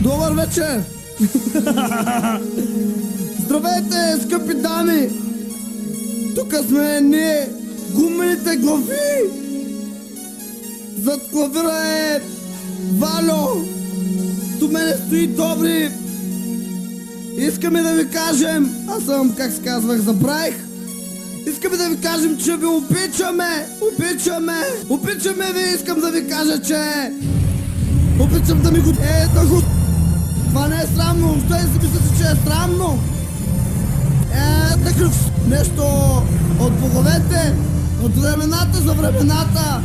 Добър вечер! Здравейте, скъпи дами! Тук сме ние, гумените глави! Зад клавира е Валю! До мене стои Добри! Искаме да ви кажем, аз съм, как се казвах, забравих. Искаме да ви кажем, че ви обичаме! Обичаме! Обичаме ви! Искам да ви кажа, че... Обичам да ми го... Е, да го... Това не е срамно! Що ли си мислите, че е срамно? Е, такъв нещо от боговете, от времената за времената.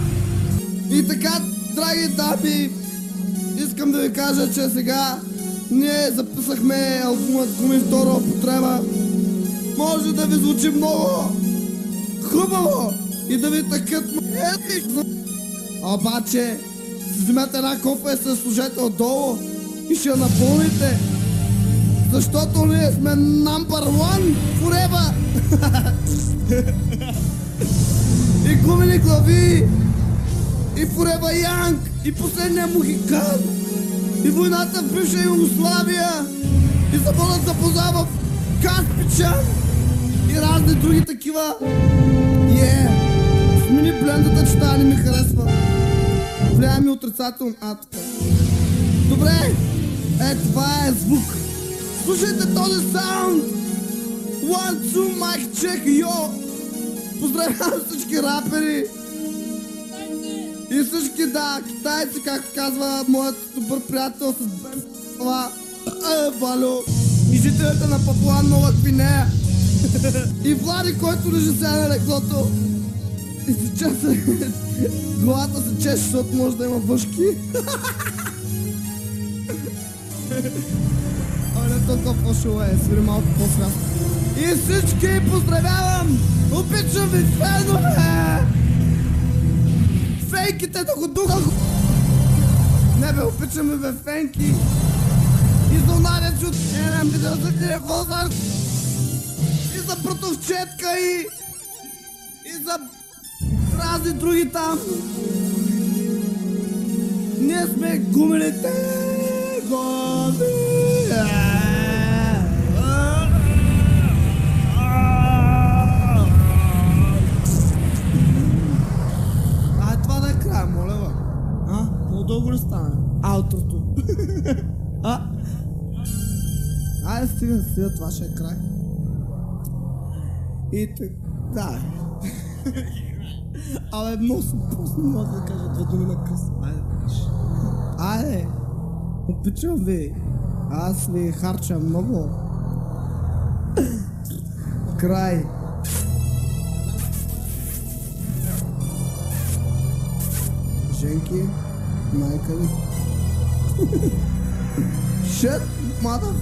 И така, драги дами, искам да ви кажа, че сега ние записахме албумът Гуми втора употреба. Може да ви звучи много хубаво и да ви такът. Обаче, си вземете една кофа и се служете отдолу и ще напълните. Защото ние сме number one forever. и гумени глави. И Forever Young. И последния мухикан. И войната в бивша Югославия. И заводът за поза в Каспичан. И разни други такива. Е, смени блендата, че тази не ми харесва. Влияе ми отрицателно. А, така. Добре, е, това е звук. Слушайте този саунд! One, two, mic check, йо! Поздравявам всички рапери! И всички, да, китайци, както казва моят добър приятел с това. Е, Валю! И жителите на Папуа Нова Гвинея! И Влади, който лежи сега на леглото! И се чеса... Главата се чеше, защото може да има въшки. Ой, не толкова по-шоу е, свири малко по-срясно. И всички поздравявам! Обичам ви, фенове! Фейките да го духа! Не бе, обичаме бе, фенки! И за онаня чут, не, не, да за телефона! И за протовчетка и... И за разни други там! Ние сме гумените годи! А, това да е края, моля, бе. А? Много дълго ли стане? Аутрото. а? Айде, стига, стига, това ще е край. И така, да. Абе, много съм просто не мога да кажа две думи на къс. Айде, кажи. Обичам ви. Аз ви харча много. Край. Женки, майка ви. Shit, mother.